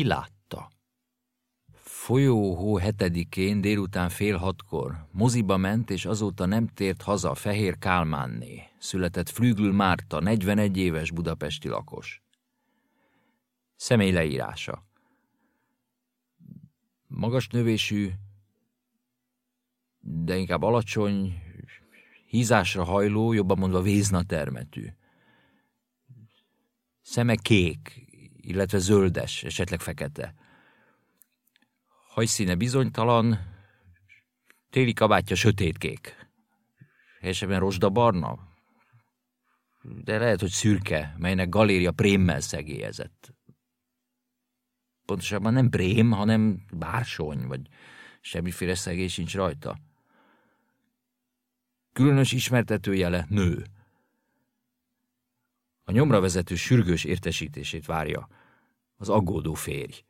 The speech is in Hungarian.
ki látta. Folyó hó hetedikén délután fél hatkor moziba ment, és azóta nem tért haza Fehér Kálmánné. Született Flügül Márta, 41 éves budapesti lakos. Személy leírása. Magas növésű, de inkább alacsony, hízásra hajló, jobban mondva vézna termetű. Szeme kék, illetve zöldes, esetleg fekete. Hajszíne bizonytalan, téli kabátja sötétkék. Helyesebben rozsdabarna, de lehet, hogy szürke, melynek galéria prémmel szegélyezett. Pontosabban nem prém, hanem bársony, vagy semmiféle szegély sincs rajta. Különös ismertetőjele nő. A nyomra vezető sürgős értesítését várja az aggódó férj.